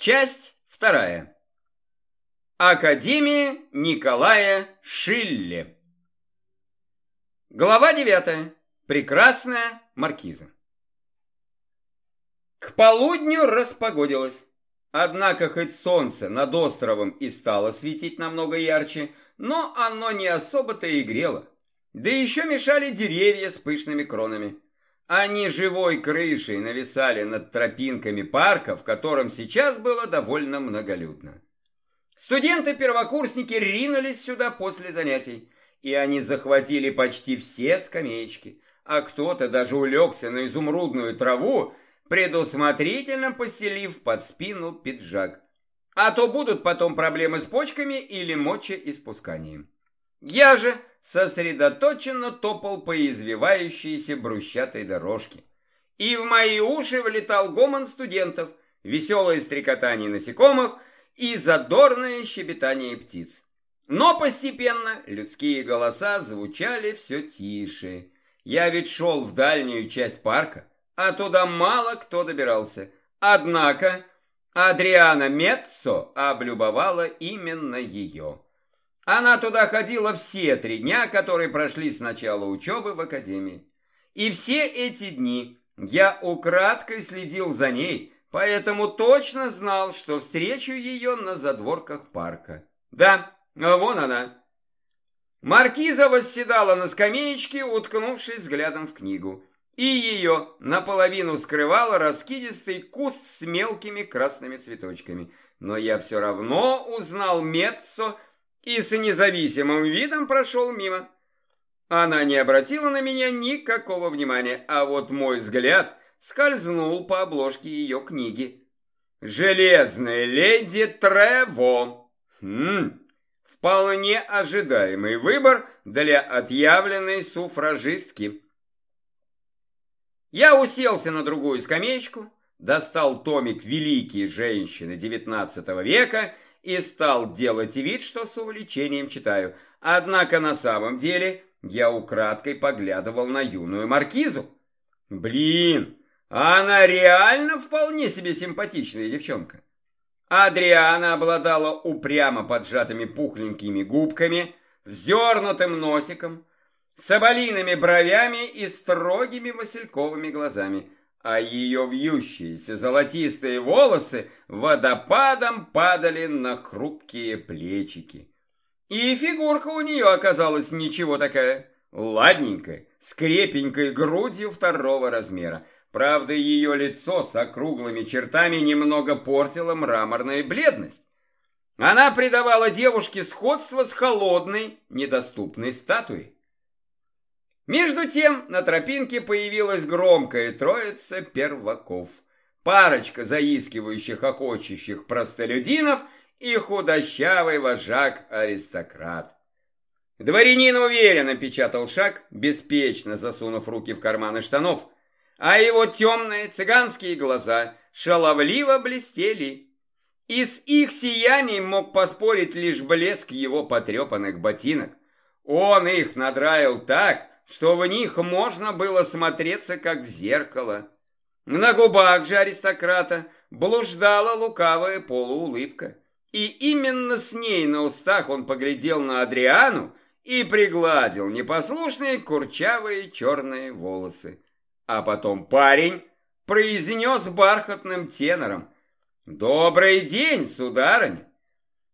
Часть вторая. Академия Николая Шилле. Глава девятая. Прекрасная маркиза. К полудню распогодилось. Однако хоть солнце над островом и стало светить намного ярче, но оно не особо-то и грело. Да еще мешали деревья с пышными кронами. Они живой крышей нависали над тропинками парка, в котором сейчас было довольно многолюдно. Студенты-первокурсники ринулись сюда после занятий, и они захватили почти все скамеечки, а кто-то даже улегся на изумрудную траву, предусмотрительно постелив под спину пиджак. А то будут потом проблемы с почками или мочеиспусканием. Я же сосредоточенно топал по извивающейся брусчатой дорожке. И в мои уши влетал гомон студентов, веселое стрекотание насекомых и задорное щебетание птиц. Но постепенно людские голоса звучали все тише. Я ведь шел в дальнюю часть парка, а туда мало кто добирался. Однако Адриана Меццо облюбовала именно ее. Она туда ходила все три дня, которые прошли с начала учебы в академии. И все эти дни я украдкой следил за ней, поэтому точно знал, что встречу ее на задворках парка. Да, вон она. Маркиза восседала на скамеечке, уткнувшись взглядом в книгу и ее наполовину скрывал раскидистый куст с мелкими красными цветочками. Но я все равно узнал Меццо и с независимым видом прошел мимо. Она не обратила на меня никакого внимания, а вот мой взгляд скользнул по обложке ее книги. «Железная леди Трево». Хм, вполне ожидаемый выбор для отъявленной суфражистки. Я уселся на другую скамеечку, достал томик «Великие женщины XIX века» и стал делать вид, что с увлечением читаю. Однако на самом деле я украдкой поглядывал на юную маркизу. Блин, она реально вполне себе симпатичная девчонка. Адриана обладала упрямо поджатыми пухленькими губками, вздернутым носиком, соболиными бровями и строгими васильковыми глазами, а ее вьющиеся золотистые волосы водопадом падали на хрупкие плечики. И фигурка у нее оказалась ничего такая, ладненькая, с крепенькой грудью второго размера. Правда, ее лицо с округлыми чертами немного портило мраморная бледность. Она придавала девушке сходство с холодной, недоступной статуей. Между тем на тропинке появилась громкая троица перваков. Парочка заискивающих, охочущих простолюдинов и худощавый вожак-аристократ. Дворянин уверенно печатал шаг, беспечно засунув руки в карманы штанов, а его темные цыганские глаза шаловливо блестели. И с их сиянием мог поспорить лишь блеск его потрепанных ботинок. Он их надраил так, что в них можно было смотреться, как в зеркало. На губах же аристократа блуждала лукавая полуулыбка. И именно с ней на устах он поглядел на Адриану и пригладил непослушные курчавые черные волосы. А потом парень произнес бархатным тенором «Добрый день, сударыня!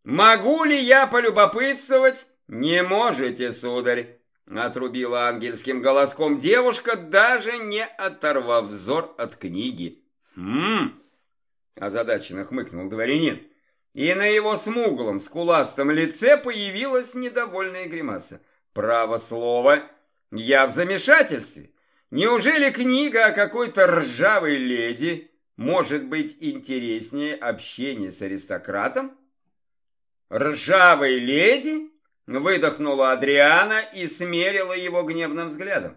Могу ли я полюбопытствовать? Не можете, сударь. Отрубила ангельским голоском девушка, даже не оторвав взор от книги. «Хм!» – озадаченно хмыкнул дворянин. И на его смуглом, скуластом лице появилась недовольная гримаса. «Право слово, я в замешательстве. Неужели книга о какой-то ржавой леди может быть интереснее общения с аристократом?» «Ржавой леди?» Выдохнула Адриана и смерила его гневным взглядом.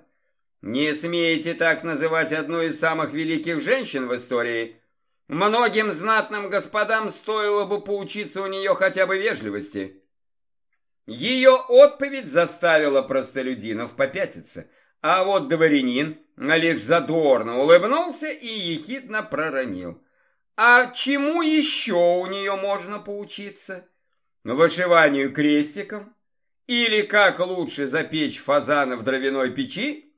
«Не смеете так называть одну из самых великих женщин в истории. Многим знатным господам стоило бы поучиться у нее хотя бы вежливости». Ее отповедь заставила простолюдинов попятиться, а вот дворянин лишь задорно улыбнулся и ехидно проронил. А чему еще у нее можно поучиться? Вышиванию крестиком? Или как лучше запечь фазана в дровяной печи?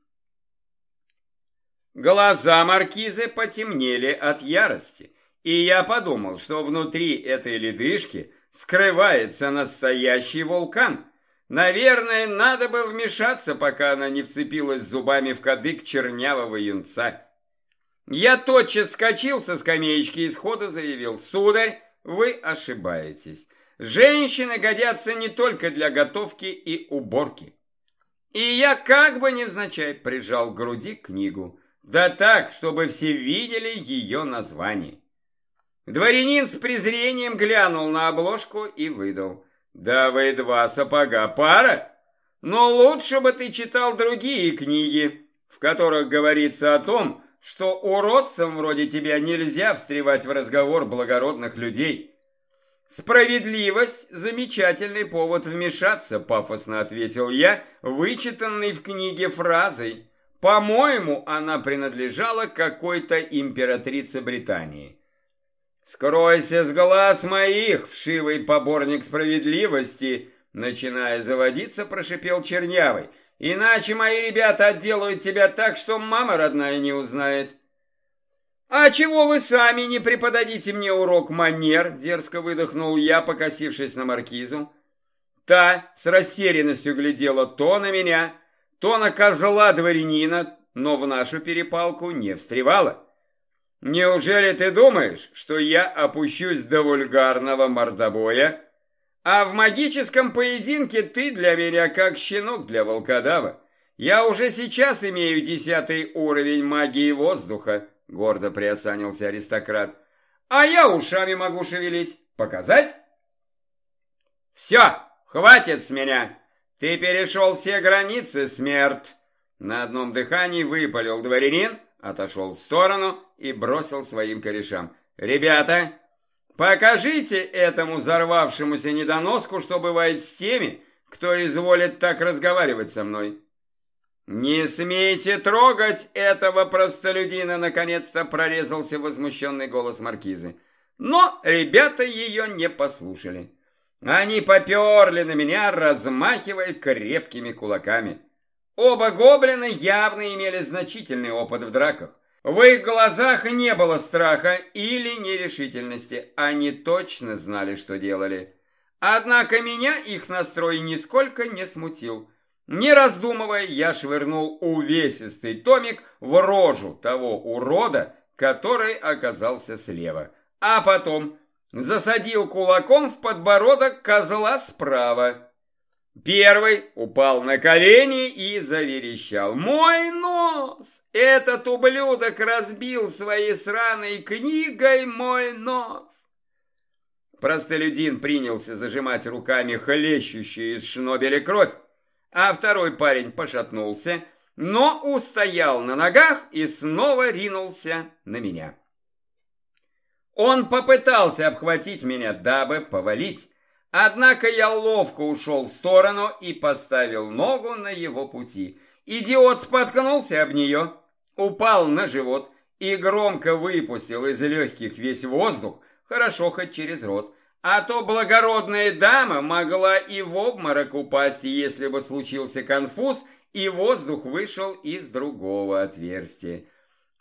Глаза маркизы потемнели от ярости, и я подумал, что внутри этой ледышки скрывается настоящий вулкан. Наверное, надо бы вмешаться, пока она не вцепилась зубами в кадык чернявого юнца. Я тотчас вскочил со скамеечки и сходу заявил, «Сударь, вы ошибаетесь. Женщины годятся не только для готовки и уборки». И я как бы невзначай прижал к груди книгу, да так, чтобы все видели ее название. Дворянин с презрением глянул на обложку и выдал, «Да вы два сапога пара, но лучше бы ты читал другие книги, в которых говорится о том, что уродцам вроде тебя нельзя встревать в разговор благородных людей. Справедливость – замечательный повод вмешаться, пафосно ответил я, вычитанный в книге фразой. По-моему, она принадлежала какой-то императрице Британии. «Скройся с глаз моих, вшивый поборник справедливости!» Начиная заводиться, прошипел Чернявый – Иначе мои ребята отделают тебя так, что мама родная не узнает. «А чего вы сами не преподадите мне урок манер?» Дерзко выдохнул я, покосившись на маркизу. Та с растерянностью глядела то на меня, то на козла дворянина, но в нашу перепалку не встревала. «Неужели ты думаешь, что я опущусь до вульгарного мордобоя?» А в магическом поединке ты для меня как щенок для волкодава. Я уже сейчас имею десятый уровень магии воздуха, гордо приосанился аристократ. А я ушами могу шевелить. Показать? Все, хватит с меня. Ты перешел все границы, смерть. На одном дыхании выпалил дворянин, отошел в сторону и бросил своим корешам. «Ребята, Покажите этому взорвавшемуся недоноску, что бывает с теми, кто изволит так разговаривать со мной. «Не смейте трогать этого простолюдина!» Наконец-то прорезался возмущенный голос маркизы. Но ребята ее не послушали. Они поперли на меня, размахивая крепкими кулаками. Оба гоблина явно имели значительный опыт в драках. В их глазах не было страха или нерешительности. Они точно знали, что делали. Однако меня их настрой нисколько не смутил. Не раздумывая, я швырнул увесистый томик в рожу того урода, который оказался слева. А потом засадил кулаком в подбородок козла справа. Первый упал на колени и заверещал. «Мой нос! Этот ублюдок разбил своей сраной книгой мой нос!» Простолюдин принялся зажимать руками хлещущую из шнобеля кровь, а второй парень пошатнулся, но устоял на ногах и снова ринулся на меня. Он попытался обхватить меня, дабы повалить, Однако я ловко ушел в сторону и поставил ногу на его пути. Идиот споткнулся об нее, упал на живот и громко выпустил из легких весь воздух, хорошо хоть через рот. А то благородная дама могла и в обморок упасть, если бы случился конфуз, и воздух вышел из другого отверстия.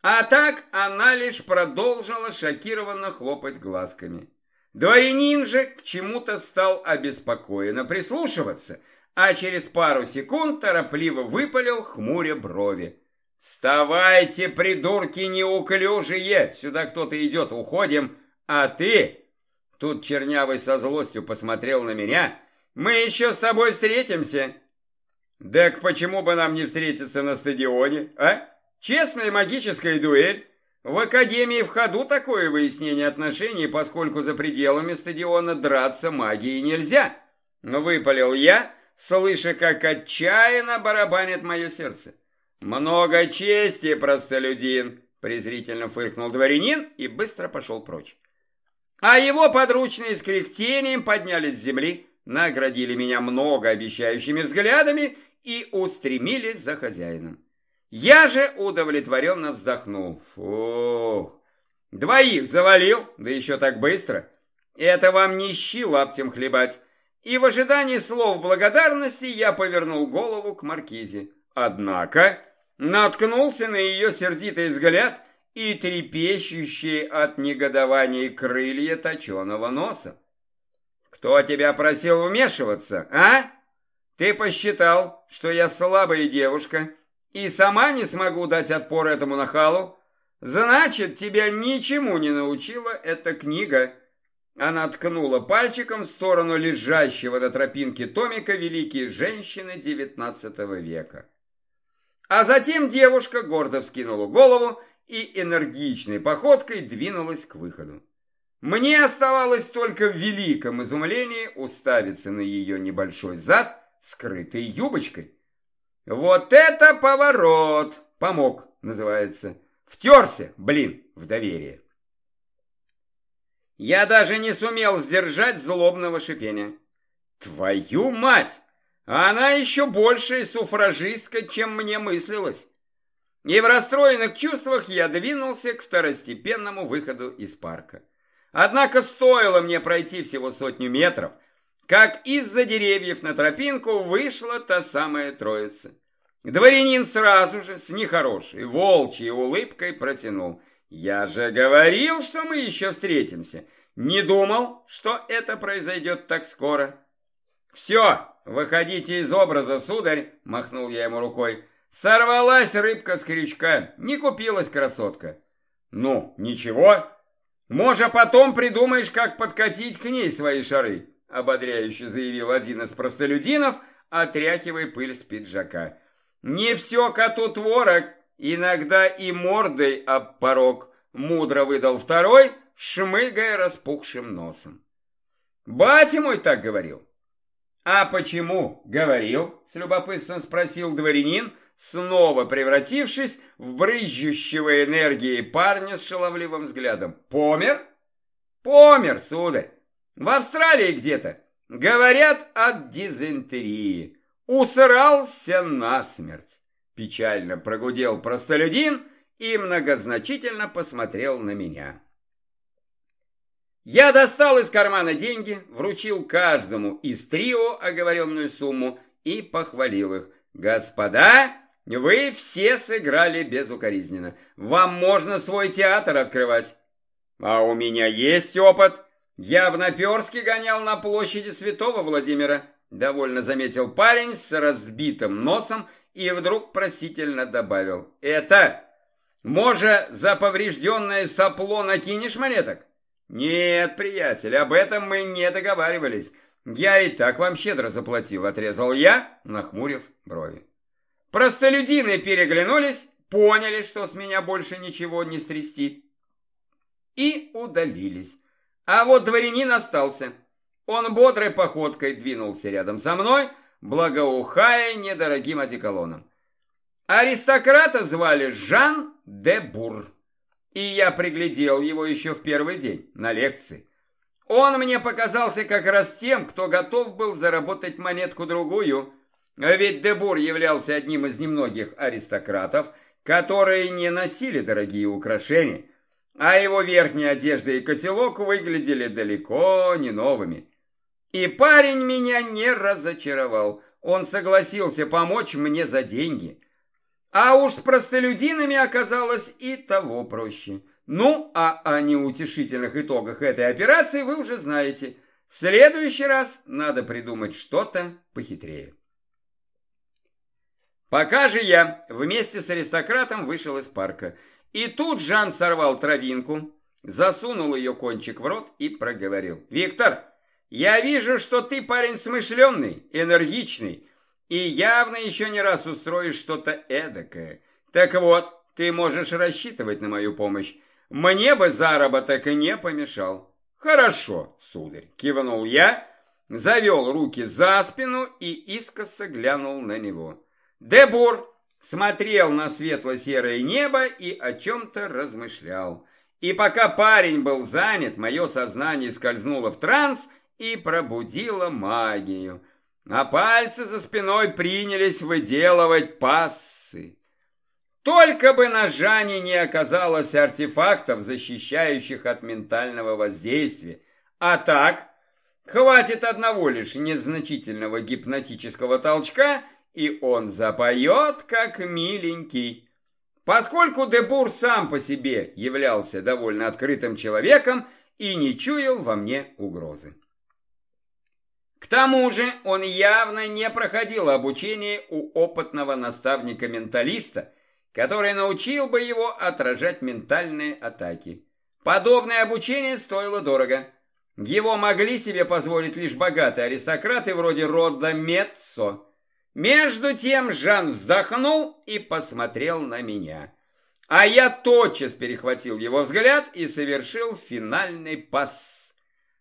А так она лишь продолжила шокированно хлопать глазками. Дворянин же к чему-то стал обеспокоенно прислушиваться, а через пару секунд торопливо выпалил хмуря брови. «Вставайте, придурки неуклюжие! Сюда кто-то идет, уходим! А ты...» Тут Чернявый со злостью посмотрел на меня. «Мы еще с тобой встретимся!» «Так почему бы нам не встретиться на стадионе, а? Честная магическая дуэль!» В академии в ходу такое выяснение отношений, поскольку за пределами стадиона драться магией нельзя. Но выпалил я, слыша, как отчаянно барабанит мое сердце. «Много чести, простолюдин!» презрительно фыркнул дворянин и быстро пошел прочь. А его подручные с кряхтением поднялись с земли, наградили меня многообещающими взглядами и устремились за хозяином. Я же удовлетворенно вздохнул. Фух, Двоих завалил, да еще так быстро. Это вам не щи лаптем хлебать. И в ожидании слов благодарности я повернул голову к маркизе. Однако наткнулся на ее сердитый взгляд и трепещущие от негодования крылья точеного носа. «Кто тебя просил вмешиваться, а? Ты посчитал, что я слабая девушка и сама не смогу дать отпор этому нахалу? Значит, тебя ничему не научила эта книга». Она ткнула пальчиком в сторону лежащего на тропинке Томика великие женщины XIX века. А затем девушка гордо вскинула голову и энергичной походкой двинулась к выходу. Мне оставалось только в великом изумлении уставиться на ее небольшой зад, скрытый юбочкой. Вот это поворот! Помог, называется. Втерся, блин, в доверие. Я даже не сумел сдержать злобного шипения. Твою мать! Она еще большая суфражистка, чем мне мыслилось. И в расстроенных чувствах я двинулся к второстепенному выходу из парка. Однако стоило мне пройти всего сотню метров, как из-за деревьев на тропинку вышла та самая троица. Дворянин сразу же с нехорошей волчьей улыбкой протянул. «Я же говорил, что мы еще встретимся. Не думал, что это произойдет так скоро». «Все, выходите из образа, сударь!» – махнул я ему рукой. «Сорвалась рыбка с крючка, не купилась красотка». «Ну, ничего. Может, потом придумаешь, как подкатить к ней свои шары», – ободряюще заявил один из простолюдинов, отряхивая пыль с пиджака. «Не все коту творог, иногда и мордой об порог, мудро выдал второй, шмыгая распухшим носом. Батя мой так говорил. А почему говорил? С любопытством спросил дворянин, снова превратившись в брызжущего энергией парня с шаловливым взглядом. Помер? Помер, сударь. В Австралии где-то. Говорят от дизентерии. Усрался насмерть. Печально прогудел простолюдин и многозначительно посмотрел на меня. Я достал из кармана деньги, вручил каждому из трио оговоренную сумму и похвалил их. «Господа, вы все сыграли безукоризненно. Вам можно свой театр открывать». «А у меня есть опыт. Я в Наперске гонял на площади Святого Владимира», довольно заметил парень с разбитым носом и вдруг просительно добавил. «Это, может, за поврежденное сопло накинешь монеток?» «Нет, приятель, об этом мы не договаривались. Я и так вам щедро заплатил», — отрезал я, нахмурив брови. Простолюдины переглянулись, поняли, что с меня больше ничего не стрясти, и удалились. А вот дворянин остался. Он бодрой походкой двинулся рядом со мной, благоухая недорогим одеколоном. Аристократа звали Жан де Бур. И я приглядел его еще в первый день на лекции. Он мне показался как раз тем, кто готов был заработать монетку-другую. А ведь Дебур являлся одним из немногих аристократов, которые не носили дорогие украшения, а его верхняя одежда и котелок выглядели далеко не новыми. И парень меня не разочаровал. Он согласился помочь мне за деньги – а уж с простолюдинами оказалось и того проще. Ну, а о неутешительных итогах этой операции вы уже знаете. В следующий раз надо придумать что-то похитрее. Пока же я вместе с аристократом вышел из парка. И тут Жан сорвал травинку, засунул ее кончик в рот и проговорил. «Виктор, я вижу, что ты парень смышленный, энергичный, и явно еще не раз устроишь что-то эдакое. Так вот, ты можешь рассчитывать на мою помощь. Мне бы заработок и не помешал. Хорошо, сударь, кивнул я, завел руки за спину и искоса глянул на него. Дебур смотрел на светло-серое небо и о чем-то размышлял. И пока парень был занят, мое сознание скользнуло в транс и пробудило магию а пальцы за спиной принялись выделывать пассы. Только бы на Жане не оказалось артефактов, защищающих от ментального воздействия. А так, хватит одного лишь незначительного гипнотического толчка, и он запоет, как миленький. Поскольку Дебур сам по себе являлся довольно открытым человеком и не чуял во мне угрозы. К тому же он явно не проходил обучение у опытного наставника-менталиста, который научил бы его отражать ментальные атаки. Подобное обучение стоило дорого. Его могли себе позволить лишь богатые аристократы вроде рода Меццо. Между тем Жан вздохнул и посмотрел на меня. А я тотчас перехватил его взгляд и совершил финальный пас.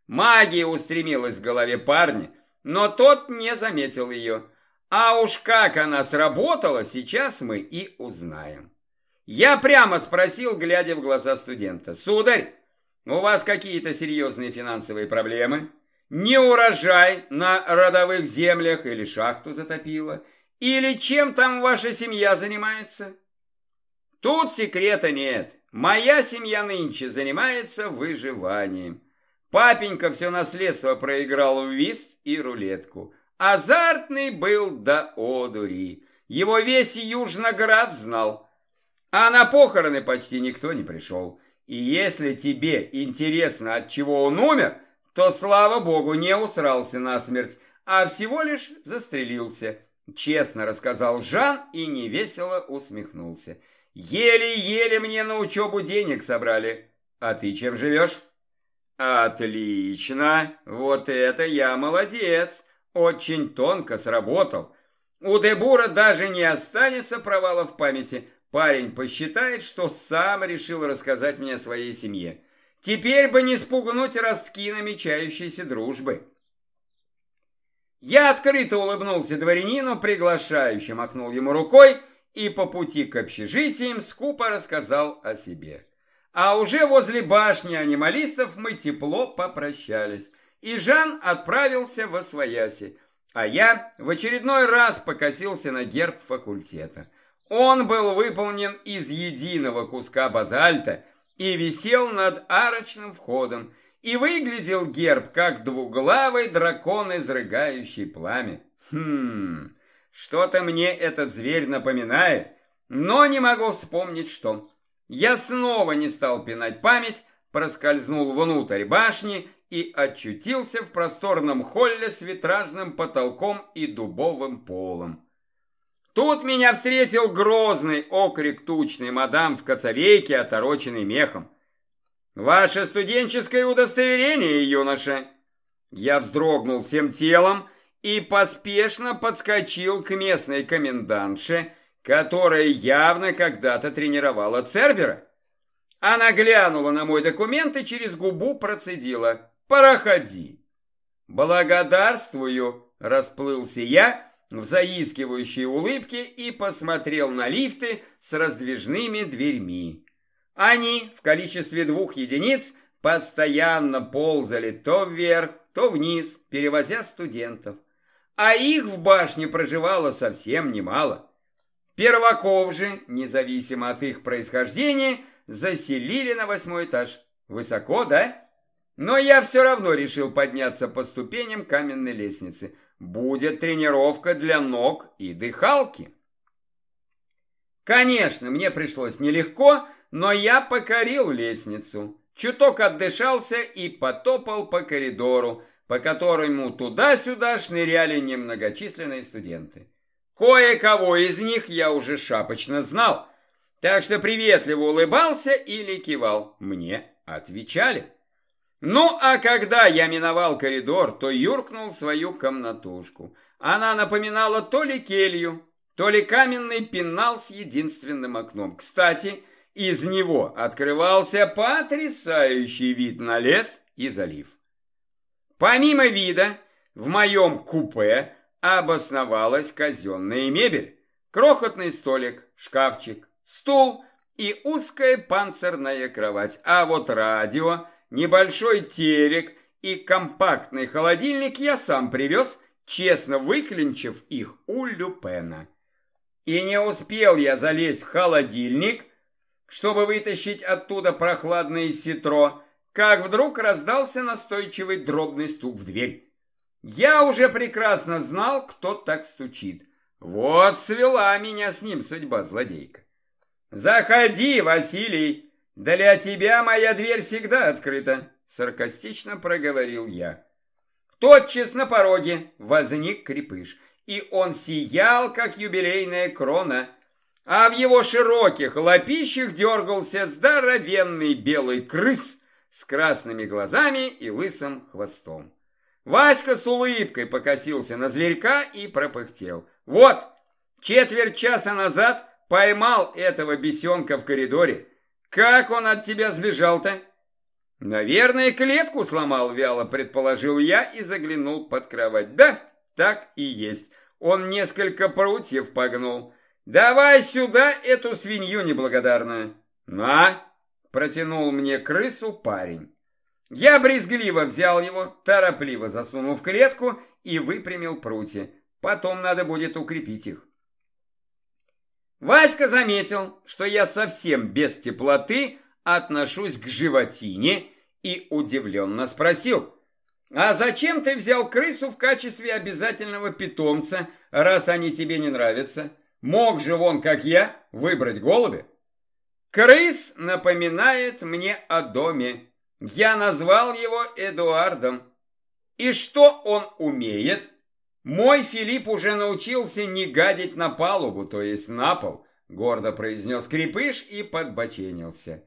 Магия устремилась в голове парня, но тот не заметил ее. А уж как она сработала, сейчас мы и узнаем. Я прямо спросил, глядя в глаза студента. «Сударь, у вас какие-то серьезные финансовые проблемы?» Не урожай на родовых землях или шахту затопило? Или чем там ваша семья занимается? Тут секрета нет. Моя семья нынче занимается выживанием. Папенька все наследство проиграл в вист и рулетку. Азартный был до одури. Его весь Южноград знал. А на похороны почти никто не пришел. И если тебе интересно, от чего он умер, то, слава богу, не усрался насмерть, а всего лишь застрелился. Честно рассказал Жан и невесело усмехнулся. Еле-еле мне на учебу денег собрали. А ты чем живешь? Отлично, вот это я молодец. Очень тонко сработал. У Дебура даже не останется провала в памяти. Парень посчитает, что сам решил рассказать мне о своей семье. Теперь бы не спугнуть ростки намечающейся дружбы. Я открыто улыбнулся дворянину, приглашающе махнул ему рукой и по пути к общежитиям скупо рассказал о себе. А уже возле башни анималистов мы тепло попрощались, и Жан отправился в Освояси, а я в очередной раз покосился на герб факультета. Он был выполнен из единого куска базальта – и висел над арочным входом, и выглядел герб, как двуглавый дракон, изрыгающий пламя. Хм, что-то мне этот зверь напоминает, но не могу вспомнить, что. Я снова не стал пинать память, проскользнул внутрь башни и очутился в просторном холле с витражным потолком и дубовым полом. Тут меня встретил грозный окрик тучный мадам в коцовейке, отороченный мехом. «Ваше студенческое удостоверение, юноша!» Я вздрогнул всем телом и поспешно подскочил к местной комендантше, которая явно когда-то тренировала Цербера. Она глянула на мой документ и через губу процедила «Проходи». «Благодарствую!» – расплылся я – в заискивающей улыбке и посмотрел на лифты с раздвижными дверьми. Они в количестве двух единиц постоянно ползали то вверх, то вниз, перевозя студентов. А их в башне проживало совсем немало. Перваков же, независимо от их происхождения, заселили на восьмой этаж. Высоко, да? Но я все равно решил подняться по ступеням каменной лестницы – будет тренировка для ног и дыхалки. Конечно, мне пришлось нелегко, но я покорил лестницу. Чуток отдышался и потопал по коридору, по которому туда-сюда шныряли немногочисленные студенты. Кое-кого из них я уже шапочно знал, так что приветливо улыбался или кивал. Мне отвечали. Ну, а когда я миновал коридор, то юркнул в свою комнатушку. Она напоминала то ли келью, то ли каменный пенал с единственным окном. Кстати, из него открывался потрясающий вид на лес и залив. Помимо вида, в моем купе обосновалась казенная мебель. Крохотный столик, шкафчик, стул и узкая панцирная кровать. А вот радио – небольшой телек и компактный холодильник я сам привез, честно выклинчив их у Люпена. И не успел я залезть в холодильник, чтобы вытащить оттуда прохладное ситро, как вдруг раздался настойчивый дробный стук в дверь. Я уже прекрасно знал, кто так стучит. Вот свела меня с ним судьба злодейка. «Заходи, Василий! Для тебя моя дверь всегда открыта!» Саркастично проговорил я. Тотчас на пороге возник крепыш, и он сиял, как юбилейная крона, а в его широких лапищах дергался здоровенный белый крыс с красными глазами и лысым хвостом. Васька с улыбкой покосился на зверька и пропыхтел. «Вот, четверть часа назад поймал этого бесенка в коридоре. Как он от тебя сбежал-то?» «Наверное, клетку сломал», — вяло предположил я и заглянул под кровать. «Да, так и есть. Он несколько прутьев погнул. Давай сюда эту свинью неблагодарную». «На!» — протянул мне крысу парень. Я брезгливо взял его, торопливо засунул в клетку и выпрямил прутья. Потом надо будет укрепить их. Васька заметил, что я совсем без теплоты отношусь к животине и удивленно спросил, «А зачем ты взял крысу в качестве обязательного питомца, раз они тебе не нравятся? Мог же он, как я, выбрать голубя?» «Крыс напоминает мне о доме. Я назвал его Эдуардом. И что он умеет?» «Мой Филипп уже научился не гадить на палубу, то есть на пол», гордо произнес крепыш и подбоченился.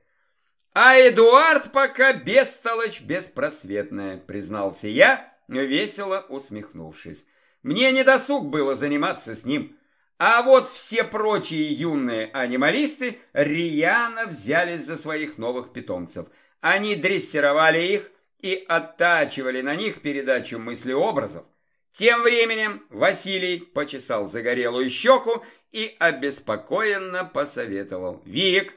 А Эдуард пока бестолочь беспросветная, признался я, весело усмехнувшись. Мне не досуг было заниматься с ним. А вот все прочие юные анималисты рьяно взялись за своих новых питомцев. Они дрессировали их и оттачивали на них передачу мыслеобразов. Тем временем Василий почесал загорелую щеку и обеспокоенно посоветовал. «Вик,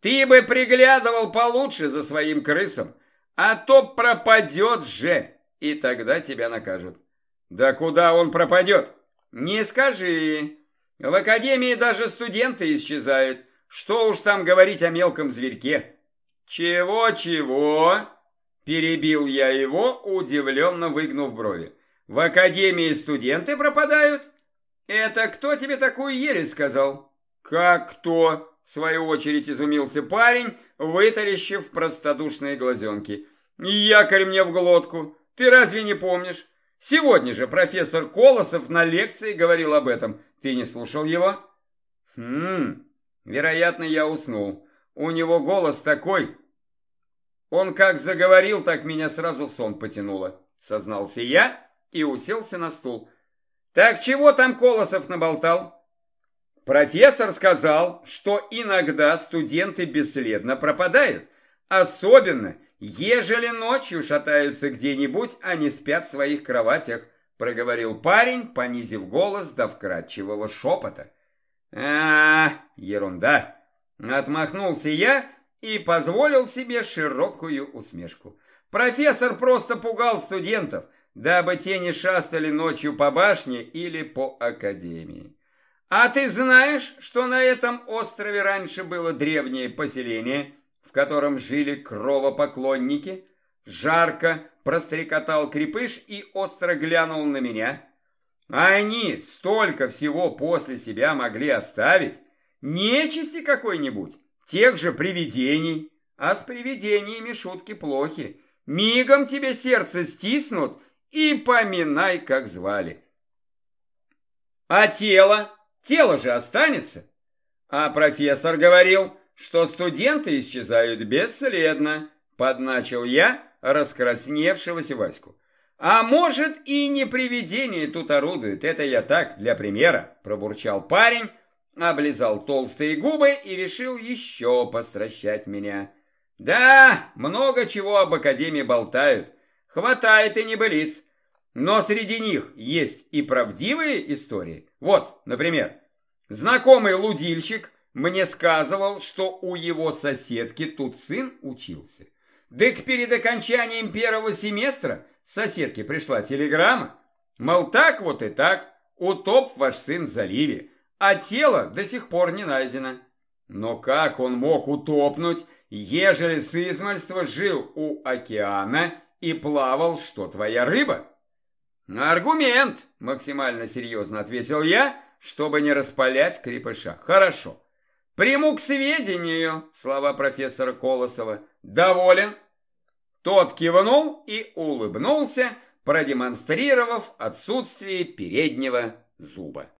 ты бы приглядывал получше за своим крысом, а то пропадет же, и тогда тебя накажут. Да куда он пропадет? Не скажи. В академии даже студенты исчезают. Что уж там говорить о мелком зверьке. Чего-чего? Перебил я его, удивленно выгнув брови. В академии студенты пропадают? Это кто тебе такую ересь сказал? Как кто? В свою очередь изумился парень, вытаращив простодушные глазенки. «Якорь мне в глотку! Ты разве не помнишь? Сегодня же профессор Колосов на лекции говорил об этом. Ты не слушал его?» «Хм, вероятно, я уснул. У него голос такой...» «Он как заговорил, так меня сразу в сон потянуло», — сознался я и уселся на стул. «Так чего там Колосов наболтал?» Профессор сказал, что иногда студенты бесследно пропадают, особенно ежели ночью шатаются где-нибудь, а не спят в своих кроватях, проговорил парень, понизив голос до вкрадчивого шепота. а, ерунда! Отмахнулся я и позволил себе широкую усмешку. Профессор просто пугал студентов, дабы те не шастали ночью по башне или по академии. А ты знаешь, что на этом острове раньше было древнее поселение, в котором жили кровопоклонники? Жарко прострекотал крепыш и остро глянул на меня. А они столько всего после себя могли оставить. Нечисти какой-нибудь, тех же привидений. А с привидениями шутки плохи. Мигом тебе сердце стиснут и поминай, как звали. А тело? Тело же останется. А профессор говорил, что студенты исчезают бесследно, подначил я раскрасневшегося Ваську. А может и не привидение тут орудует, это я так, для примера, пробурчал парень, облизал толстые губы и решил еще постращать меня. Да, много чего об Академии болтают, хватает и небылиц. Но среди них есть и правдивые истории. Вот, например, знакомый лудильщик мне сказывал, что у его соседки тут сын учился. Дык перед окончанием первого семестра соседке пришла телеграмма. Мол, так вот и так, утоп ваш сын в заливе. а тело до сих пор не найдено. Но как он мог утопнуть, ежели с измальства жил у океана и плавал, что твоя рыба? Аргумент, максимально серьезно ответил я, чтобы не распалять крепыша. Хорошо. Приму к сведению слова профессора Колосова. Доволен? Тот кивнул и улыбнулся, продемонстрировав отсутствие переднего зуба.